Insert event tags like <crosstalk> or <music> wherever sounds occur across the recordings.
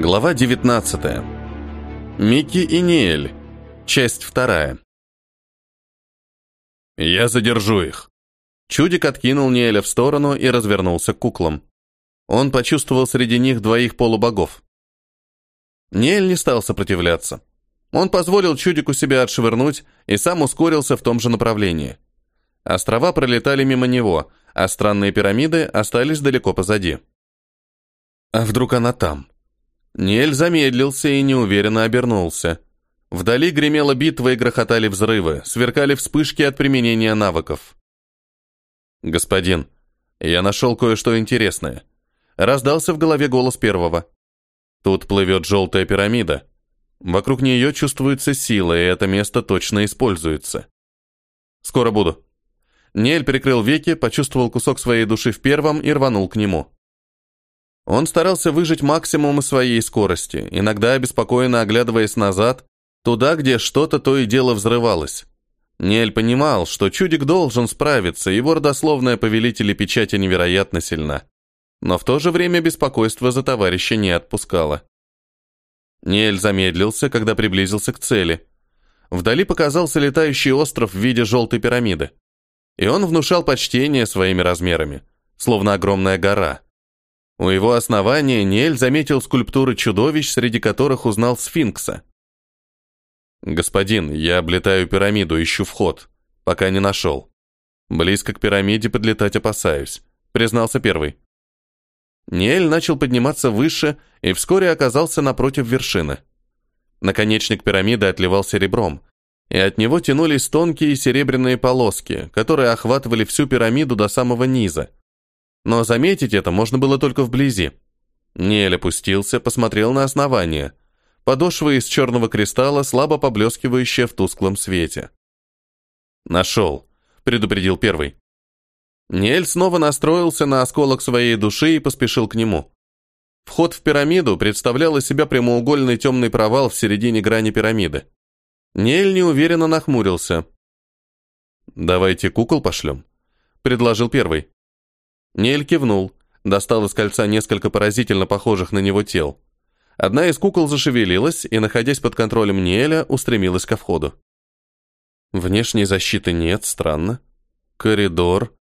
Глава 19. Микки и Ниэль. Часть вторая. «Я задержу их». Чудик откинул Ниэля в сторону и развернулся к куклам. Он почувствовал среди них двоих полубогов. Ниэль не стал сопротивляться. Он позволил Чудику себя отшвырнуть и сам ускорился в том же направлении. Острова пролетали мимо него, а странные пирамиды остались далеко позади. А вдруг она там? Ниэль замедлился и неуверенно обернулся. Вдали гремела битва и грохотали взрывы, сверкали вспышки от применения навыков. «Господин, я нашел кое-что интересное». Раздался в голове голос первого. «Тут плывет желтая пирамида. Вокруг нее чувствуется сила, и это место точно используется. Скоро буду». Нель прикрыл веки, почувствовал кусок своей души в первом и рванул к нему. Он старался выжить максимум своей скорости, иногда обеспокоенно оглядываясь назад, туда, где что-то то и дело взрывалось. Нель понимал, что чудик должен справиться, его родословная повелителя печати невероятно сильна. Но в то же время беспокойство за товарища не отпускало. Нель замедлился, когда приблизился к цели. Вдали показался летающий остров в виде желтой пирамиды. И он внушал почтение своими размерами, словно огромная гора. У его основания Ниэль заметил скульптуры чудовищ, среди которых узнал сфинкса. «Господин, я облетаю пирамиду, ищу вход. Пока не нашел. Близко к пирамиде подлетать опасаюсь», — признался первый. Ниэль начал подниматься выше и вскоре оказался напротив вершины. Наконечник пирамиды отливал серебром, и от него тянулись тонкие серебряные полоски, которые охватывали всю пирамиду до самого низа но заметить это можно было только вблизи. Нель опустился, посмотрел на основание. Подошва из черного кристалла, слабо поблескивающая в тусклом свете. «Нашел», — предупредил первый. Нель снова настроился на осколок своей души и поспешил к нему. Вход в пирамиду представлял из себя прямоугольный темный провал в середине грани пирамиды. Нель неуверенно нахмурился. «Давайте кукол пошлем», — предложил первый. Нель кивнул, достал из кольца несколько поразительно похожих на него тел. Одна из кукол зашевелилась и, находясь под контролем Неэля, устремилась ко входу. Внешней защиты нет, странно. Коридор.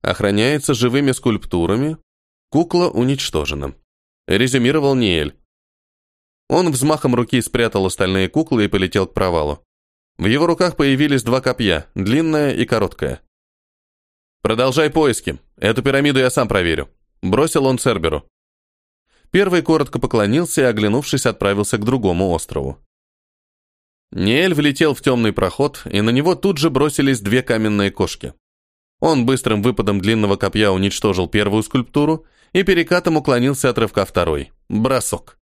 Охраняется живыми скульптурами. Кукла уничтожена. Резюмировал Ниэль. Он взмахом руки спрятал остальные куклы и полетел к провалу. В его руках появились два копья, длинное и короткое. «Продолжай поиски. Эту пирамиду я сам проверю», — бросил он Церберу. Первый коротко поклонился и, оглянувшись, отправился к другому острову. Ниэль влетел в темный проход, и на него тут же бросились две каменные кошки. Он быстрым выпадом длинного копья уничтожил первую скульптуру и перекатом уклонился от рывка второй. Бросок.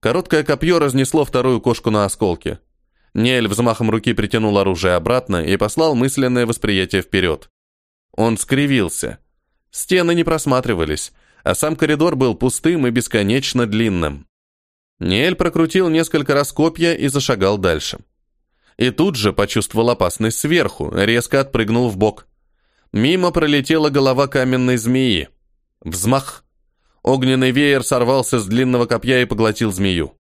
Короткое копье разнесло вторую кошку на осколки. Ниэль взмахом руки притянул оружие обратно и послал мысленное восприятие вперед. Он скривился. Стены не просматривались, а сам коридор был пустым и бесконечно длинным. Ниэль прокрутил несколько раз копья и зашагал дальше. И тут же почувствовал опасность сверху, резко отпрыгнул в бок. Мимо пролетела голова каменной змеи. Взмах. Огненный веер сорвался с длинного копья и поглотил змею.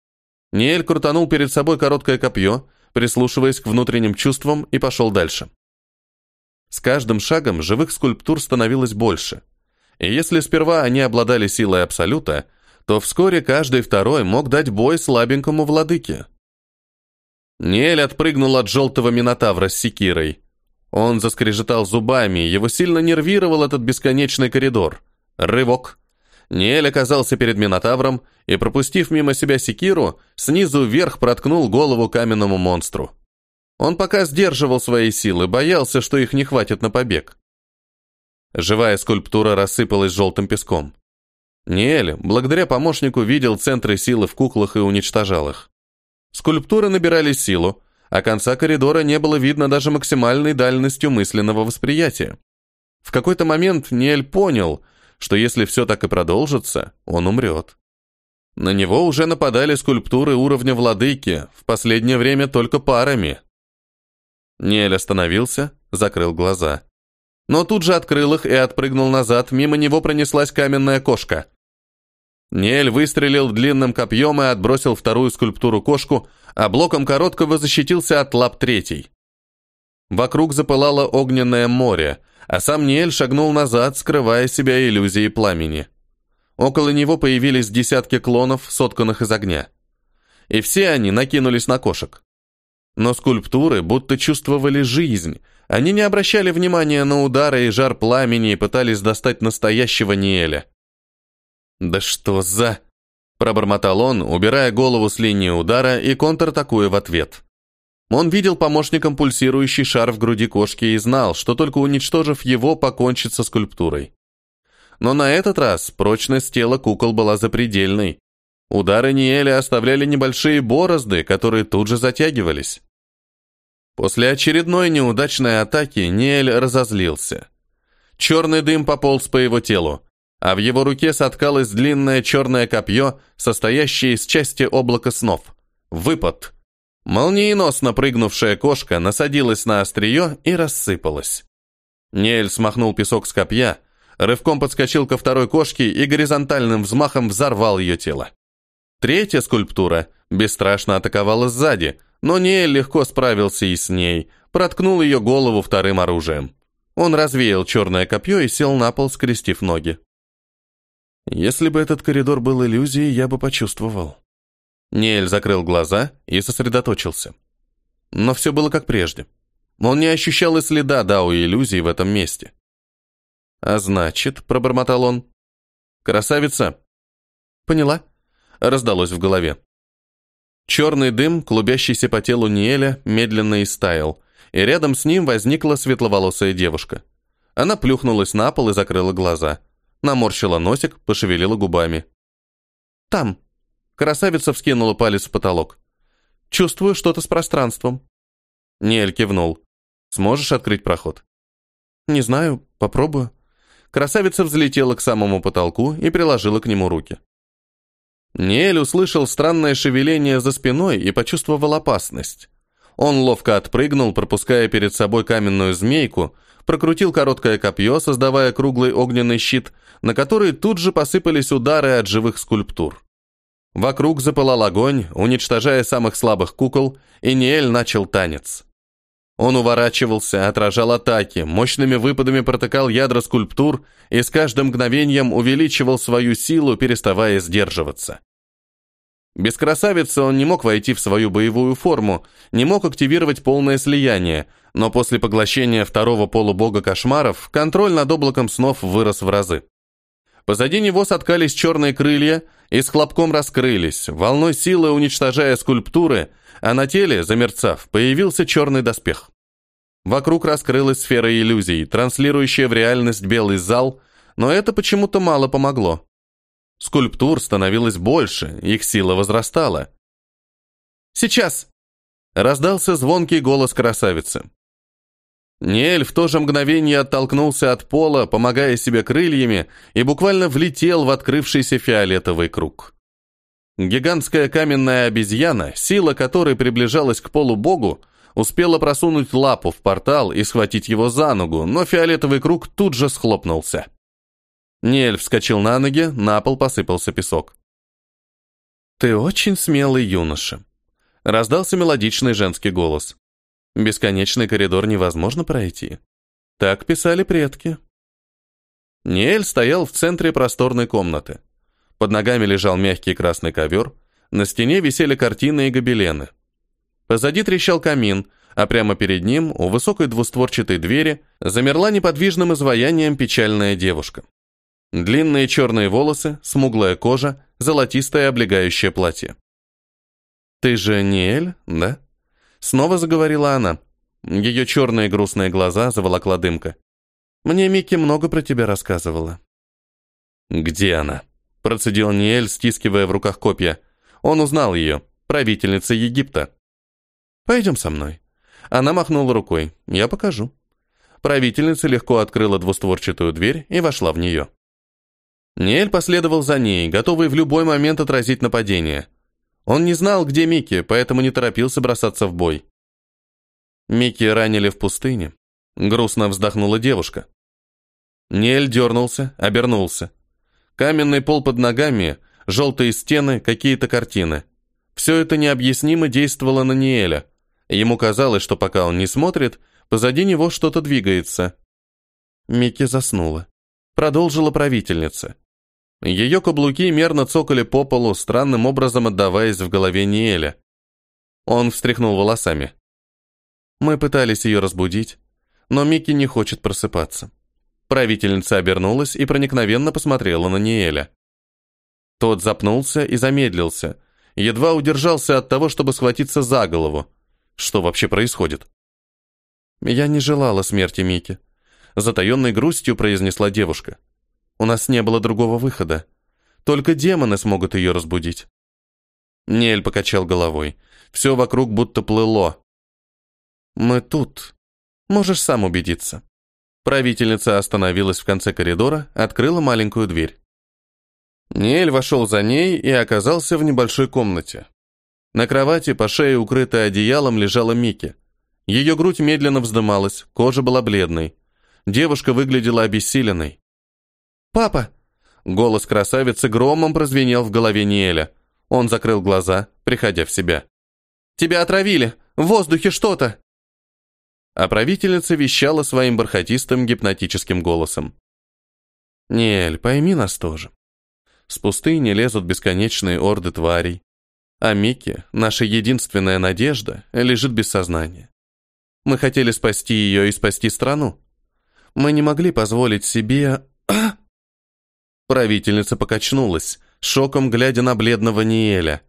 Ниэль крутанул перед собой короткое копье, прислушиваясь к внутренним чувствам, и пошел дальше. С каждым шагом живых скульптур становилось больше. И если сперва они обладали силой Абсолюта, то вскоре каждый второй мог дать бой слабенькому владыке. Нель отпрыгнул от желтого минотавра с секирой. Он заскрежетал зубами, его сильно нервировал этот бесконечный коридор. Рывок. Ниэль оказался перед Минотавром и, пропустив мимо себя секиру, снизу вверх проткнул голову каменному монстру. Он пока сдерживал свои силы, боялся, что их не хватит на побег. Живая скульптура рассыпалась желтым песком. Ниэль, благодаря помощнику, видел центры силы в куклах и уничтожал их. Скульптуры набирали силу, а конца коридора не было видно даже максимальной дальностью мысленного восприятия. В какой-то момент Ниэль понял, что если все так и продолжится, он умрет. На него уже нападали скульптуры уровня владыки, в последнее время только парами. Ниэль остановился, закрыл глаза. Но тут же открыл их и отпрыгнул назад, мимо него пронеслась каменная кошка. Ниэль выстрелил длинным копьем и отбросил вторую скульптуру кошку, а блоком короткого защитился от лап третий. Вокруг запылало огненное море, а сам Ниэль шагнул назад, скрывая себя иллюзией пламени. Около него появились десятки клонов, сотканных из огня. И все они накинулись на кошек. Но скульптуры будто чувствовали жизнь, они не обращали внимания на удары и жар пламени и пытались достать настоящего Ниэля. «Да что за...» – пробормотал он, убирая голову с линии удара и контратакуя в ответ. Он видел помощником пульсирующий шар в груди кошки и знал, что только уничтожив его, покончит со скульптурой. Но на этот раз прочность тела кукол была запредельной. Удары Ниэля оставляли небольшие борозды, которые тут же затягивались. После очередной неудачной атаки Ниэль разозлился. Черный дым пополз по его телу а в его руке соткалось длинное черное копье, состоящее из части облака снов. Выпад. Молниеносно прыгнувшая кошка насадилась на острие и рассыпалась. Нель смахнул песок с копья, рывком подскочил ко второй кошке и горизонтальным взмахом взорвал ее тело. Третья скульптура бесстрашно атаковала сзади, но Нель легко справился и с ней, проткнул ее голову вторым оружием. Он развеял черное копье и сел на пол, скрестив ноги. Если бы этот коридор был иллюзией, я бы почувствовал. Ниэль закрыл глаза и сосредоточился. Но все было как прежде. Он не ощущал и следа дау иллюзии в этом месте. «А значит», — пробормотал он, — «красавица». «Поняла?» — раздалось в голове. Черный дым, клубящийся по телу Ниэля, медленно истаял, и рядом с ним возникла светловолосая девушка. Она плюхнулась на пол и закрыла глаза наморщила носик, пошевелила губами. «Там». Красавица вскинула палец в потолок. «Чувствую что-то с пространством». Ниэль кивнул. «Сможешь открыть проход?» «Не знаю, попробую». Красавица взлетела к самому потолку и приложила к нему руки. Ниэль услышал странное шевеление за спиной и почувствовал опасность. Он ловко отпрыгнул, пропуская перед собой каменную змейку, прокрутил короткое копье, создавая круглый огненный щит, на который тут же посыпались удары от живых скульптур. Вокруг запылал огонь, уничтожая самых слабых кукол, и Ниэль начал танец. Он уворачивался, отражал атаки, мощными выпадами протыкал ядра скульптур и с каждым мгновением увеличивал свою силу, переставая сдерживаться. Без красавицы он не мог войти в свою боевую форму, не мог активировать полное слияние, но после поглощения второго полубога кошмаров контроль над облаком снов вырос в разы. Позади него соткались черные крылья и с хлопком раскрылись, волной силы уничтожая скульптуры, а на теле, замерцав, появился черный доспех. Вокруг раскрылась сфера иллюзий, транслирующая в реальность белый зал, но это почему-то мало помогло. Скульптур становилось больше, их сила возрастала. «Сейчас!» — раздался звонкий голос красавицы. Ниэль в то же мгновение оттолкнулся от пола, помогая себе крыльями, и буквально влетел в открывшийся фиолетовый круг. Гигантская каменная обезьяна, сила которой приближалась к полубогу, успела просунуть лапу в портал и схватить его за ногу, но фиолетовый круг тут же схлопнулся. Ниэль вскочил на ноги, на пол посыпался песок. «Ты очень смелый юноша», — раздался мелодичный женский голос. «Бесконечный коридор невозможно пройти. Так писали предки». Ниэль стоял в центре просторной комнаты. Под ногами лежал мягкий красный ковер, на стене висели картины и гобелены. Позади трещал камин, а прямо перед ним, у высокой двустворчатой двери, замерла неподвижным изваянием печальная девушка. Длинные черные волосы, смуглая кожа, золотистое облегающее платье. «Ты же не Эль, да?» Снова заговорила она. Ее черные грустные глаза заволокла дымка. «Мне Микки много про тебя рассказывала». «Где она?» Процедил Ниэль, стискивая в руках копья. Он узнал ее, правительница Египта. «Пойдем со мной». Она махнула рукой. «Я покажу». Правительница легко открыла двустворчатую дверь и вошла в нее. Ниэль последовал за ней, готовый в любой момент отразить нападение. Он не знал, где Микки, поэтому не торопился бросаться в бой. Микки ранили в пустыне. Грустно вздохнула девушка. Ниэль дернулся, обернулся. Каменный пол под ногами, Желтые стены, какие-то картины. Все это необъяснимо действовало на Ниэля. Ему казалось, что пока он не смотрит, позади него что-то двигается. Микки заснула. Продолжила правительница. Ее каблуки мерно цокали по полу, странным образом отдаваясь в голове Ниэля. Он встряхнул волосами. Мы пытались ее разбудить, но Микки не хочет просыпаться. Правительница обернулась и проникновенно посмотрела на Ниэля. Тот запнулся и замедлился, едва удержался от того, чтобы схватиться за голову. Что вообще происходит? Я не желала смерти Мики. Затаенной грустью произнесла девушка. У нас не было другого выхода. Только демоны смогут ее разбудить. Нель покачал головой. Все вокруг будто плыло. Мы тут. Можешь сам убедиться. Правительница остановилась в конце коридора, открыла маленькую дверь. Ниэль вошел за ней и оказался в небольшой комнате. На кровати, по шее укрытой одеялом, лежала Мики. Ее грудь медленно вздымалась, кожа была бледной. Девушка выглядела обессиленной. «Папа!» Голос красавицы громом прозвенел в голове Ниэля. Он закрыл глаза, приходя в себя. «Тебя отравили! В воздухе что-то!» А правительница вещала своим бархатистым гипнотическим голосом. «Ниэль, пойми нас тоже. С пустыни лезут бесконечные орды тварей. А Микки, наша единственная надежда, лежит без сознания. Мы хотели спасти ее и спасти страну. Мы не могли позволить себе... <coughs> Правительница покачнулась, шоком глядя на бледного Ниэля.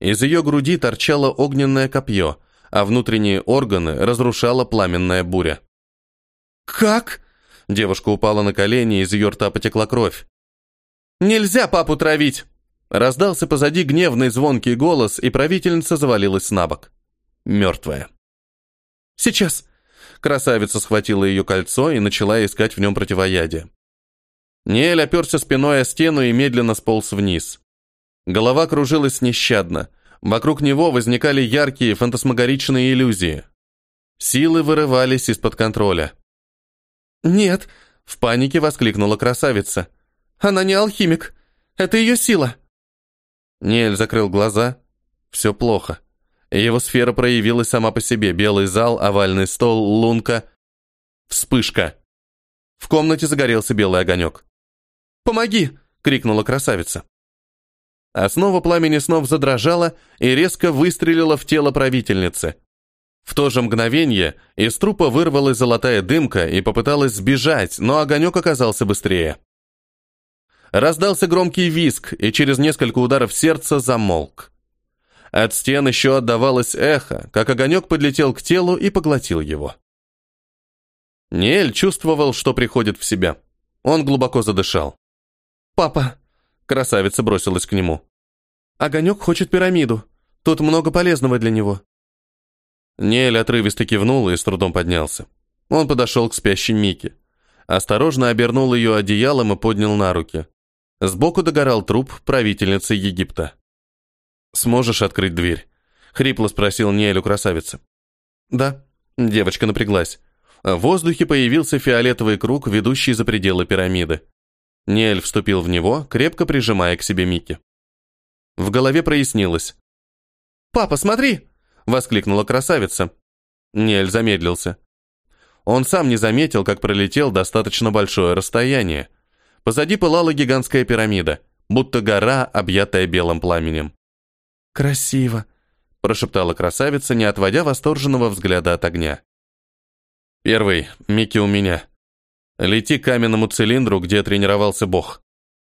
Из ее груди торчало огненное копье, а внутренние органы разрушала пламенная буря. «Как?» Девушка упала на колени, из ее рта потекла кровь. «Нельзя папу травить!» Раздался позади гневный звонкий голос, и правительница завалилась на бок. Мертвая. «Сейчас!» Красавица схватила ее кольцо и начала искать в нем противоядие. Ниэль оперся спиной о стену и медленно сполз вниз. Голова кружилась нещадно. Вокруг него возникали яркие фантасмагоричные иллюзии. Силы вырывались из-под контроля. «Нет!» — в панике воскликнула красавица. Она не алхимик. Это ее сила. Нель закрыл глаза. Все плохо. Его сфера проявилась сама по себе. Белый зал, овальный стол, лунка. Вспышка. В комнате загорелся белый огонек. «Помоги!» — крикнула красавица. Основа пламени снов задрожала и резко выстрелила в тело правительницы. В то же мгновение из трупа вырвалась золотая дымка и попыталась сбежать, но огонек оказался быстрее. Раздался громкий визг, и через несколько ударов сердца замолк. От стен еще отдавалось эхо, как огонек подлетел к телу и поглотил его. Ниэль чувствовал, что приходит в себя. Он глубоко задышал. «Папа!» — красавица бросилась к нему. «Огонек хочет пирамиду. Тут много полезного для него». Ниэль отрывисто кивнул и с трудом поднялся. Он подошел к спящей Мике. Осторожно обернул ее одеялом и поднял на руки. Сбоку догорал труп правительницы Египта. «Сможешь открыть дверь?» — хрипло спросил Ниэль красавицы. «Да». Девочка напряглась. В воздухе появился фиолетовый круг, ведущий за пределы пирамиды. Ниэль вступил в него, крепко прижимая к себе Микки. В голове прояснилось. «Папа, смотри!» — воскликнула красавица. Ниэль замедлился. Он сам не заметил, как пролетел достаточно большое расстояние. Позади пылала гигантская пирамида, будто гора, объятая белым пламенем. «Красиво», — прошептала красавица, не отводя восторженного взгляда от огня. «Первый, Микки у меня. Лети к каменному цилиндру, где тренировался бог.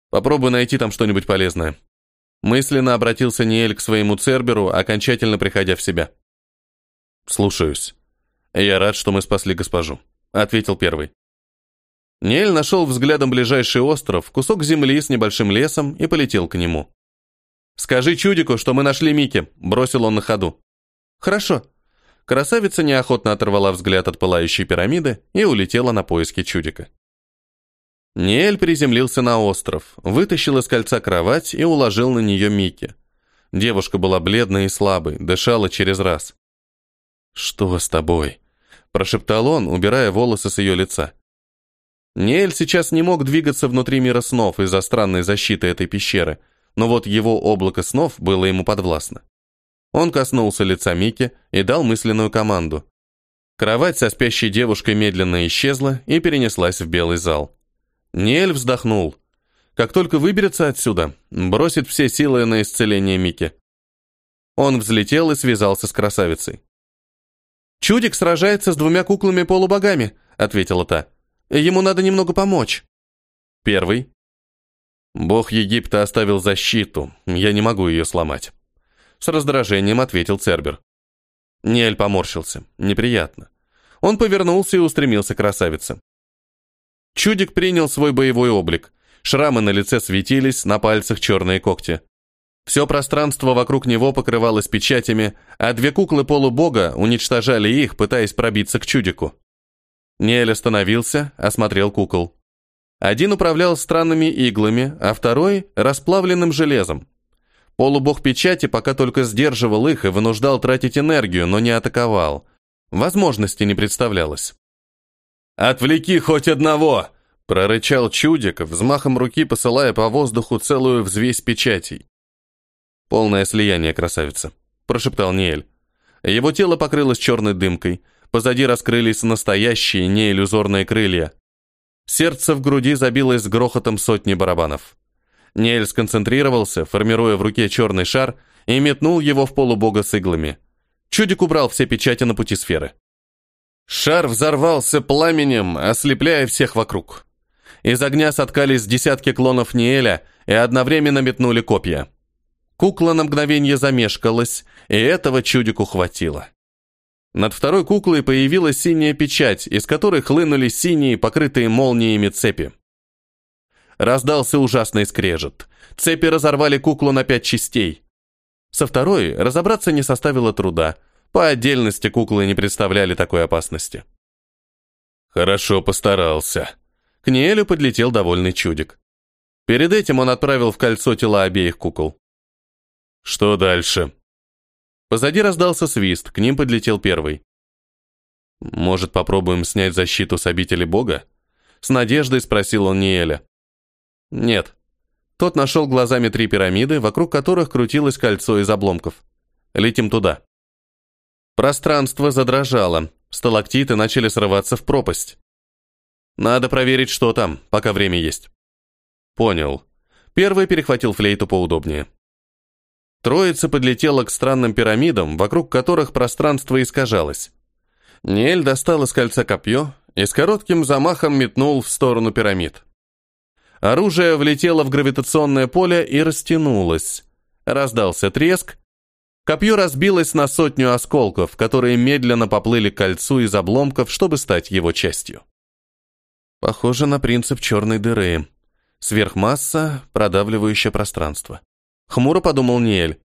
Попробуй найти там что-нибудь полезное». Мысленно обратился Ниэль к своему Церберу, окончательно приходя в себя. «Слушаюсь. Я рад, что мы спасли госпожу», — ответил первый. Нель нашел взглядом ближайший остров, кусок земли с небольшим лесом и полетел к нему. «Скажи чудику, что мы нашли Мики», — бросил он на ходу. «Хорошо». Красавица неохотно оторвала взгляд от пылающей пирамиды и улетела на поиски чудика. Ниэль приземлился на остров, вытащил из кольца кровать и уложил на нее Мики. Девушка была бледной и слабой, дышала через раз. «Что с тобой?» – прошептал он, убирая волосы с ее лица. Неэль сейчас не мог двигаться внутри мира снов из-за странной защиты этой пещеры, но вот его облако снов было ему подвластно. Он коснулся лица Мики и дал мысленную команду. Кровать со спящей девушкой медленно исчезла и перенеслась в белый зал. Ниэль вздохнул. Как только выберется отсюда, бросит все силы на исцеление Мики. Он взлетел и связался с красавицей. «Чудик сражается с двумя куклами-полубогами», — ответила та. «Ему надо немного помочь». Первый. Бог Египта оставил защиту, я не могу ее сломать. С раздражением ответил Цербер. Ниэль поморщился. Неприятно. Он повернулся и устремился к красавице. Чудик принял свой боевой облик. Шрамы на лице светились, на пальцах черные когти. Все пространство вокруг него покрывалось печатями, а две куклы полубога уничтожали их, пытаясь пробиться к чудику. Ниэль остановился, осмотрел кукол. Один управлял странными иглами, а второй — расплавленным железом. Полубог печати пока только сдерживал их и вынуждал тратить энергию, но не атаковал. Возможности не представлялось. «Отвлеки хоть одного!» — прорычал чудик, взмахом руки посылая по воздуху целую взвесь печатей. «Полное слияние, красавица», — прошептал Ниэль. Его тело покрылось черной дымкой, позади раскрылись настоящие, неиллюзорные крылья. Сердце в груди забилось с грохотом сотни барабанов. Ниэль сконцентрировался, формируя в руке черный шар, и метнул его в полубога с иглами. Чудик убрал все печати на пути сферы. Шар взорвался пламенем, ослепляя всех вокруг. Из огня соткались десятки клонов Ниэля и одновременно метнули копья. Кукла на мгновение замешкалась, и этого чудику хватило. Над второй куклой появилась синяя печать, из которой хлынули синие, покрытые молниями цепи. Раздался ужасный скрежет. Цепи разорвали куклу на пять частей. Со второй разобраться не составило труда. По отдельности куклы не представляли такой опасности. Хорошо постарался. К Ниэлю подлетел довольный чудик. Перед этим он отправил в кольцо тела обеих кукол. Что дальше? Позади раздался свист, к ним подлетел первый. Может, попробуем снять защиту с обители бога? С надеждой спросил он Ниэля. Нет. Тот нашел глазами три пирамиды, вокруг которых крутилось кольцо из обломков. Летим туда. Пространство задрожало, сталактиты начали срываться в пропасть. Надо проверить, что там, пока время есть. Понял. Первый перехватил флейту поудобнее. Троица подлетела к странным пирамидам, вокруг которых пространство искажалось. Ниэль достал из кольца копье и с коротким замахом метнул в сторону пирамид. Оружие влетело в гравитационное поле и растянулось. Раздался треск. Копье разбилось на сотню осколков, которые медленно поплыли к кольцу из обломков, чтобы стать его частью. Похоже на принцип черной дыры. Сверхмасса, продавливающая пространство. Хмуро подумал Ниэль.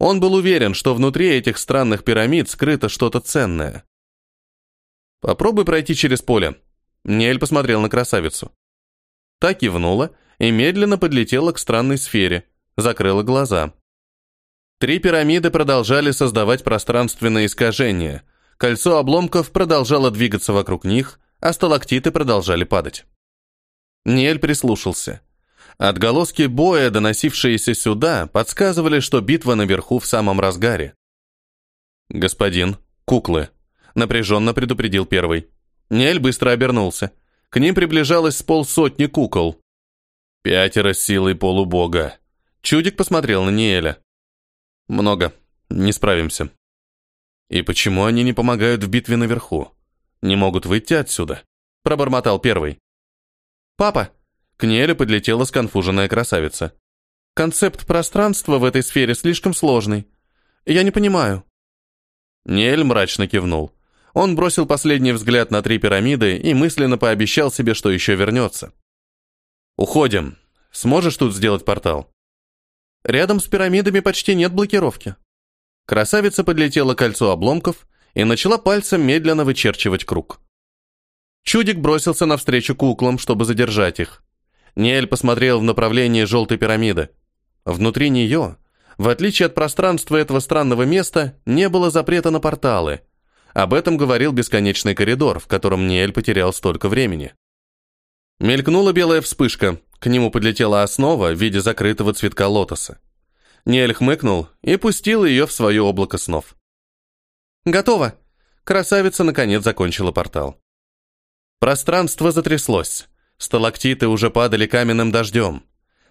Он был уверен, что внутри этих странных пирамид скрыто что-то ценное. «Попробуй пройти через поле». Ниэль посмотрел на красавицу. Та кивнула и медленно подлетела к странной сфере, закрыла глаза. Три пирамиды продолжали создавать пространственное искажение. Кольцо обломков продолжало двигаться вокруг них, а сталактиты продолжали падать. Ниэль прислушался. Отголоски боя, доносившиеся сюда, подсказывали, что битва наверху в самом разгаре. «Господин, куклы», — напряженно предупредил первый. Нель быстро обернулся. К ним приближалось с полсотни кукол. Пятеро с силой полубога. Чудик посмотрел на Ниэля. «Много. Не справимся». «И почему они не помогают в битве наверху? Не могут выйти отсюда?» Пробормотал первый. «Папа!» К Неле подлетела сконфуженная красавица. «Концепт пространства в этой сфере слишком сложный. Я не понимаю». Нель мрачно кивнул. Он бросил последний взгляд на три пирамиды и мысленно пообещал себе, что еще вернется. «Уходим. Сможешь тут сделать портал?» «Рядом с пирамидами почти нет блокировки». Красавица подлетела к кольцу обломков и начала пальцем медленно вычерчивать круг. Чудик бросился навстречу куклам, чтобы задержать их. Ниэль посмотрел в направлении желтой пирамиды. Внутри нее, в отличие от пространства этого странного места, не было запрета на порталы. Об этом говорил бесконечный коридор, в котором Ниэль потерял столько времени. Мелькнула белая вспышка. К нему подлетела основа в виде закрытого цветка лотоса. Ниэль хмыкнул и пустил ее в свое облако снов. «Готово!» Красавица, наконец, закончила портал. Пространство затряслось. Сталактиты уже падали каменным дождем.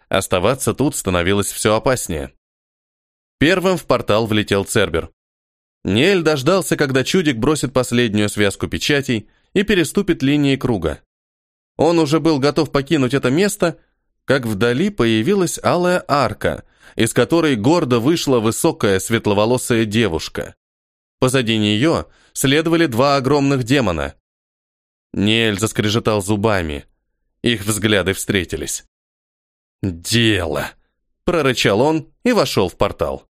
Оставаться тут становилось все опаснее. Первым в портал влетел Цербер. Ниэль дождался, когда чудик бросит последнюю связку печатей и переступит линии круга. Он уже был готов покинуть это место, как вдали появилась алая арка, из которой гордо вышла высокая светловолосая девушка. Позади нее следовали два огромных демона. Ниэль заскрежетал зубами. Их взгляды встретились. «Дело!» – прорычал он и вошел в портал.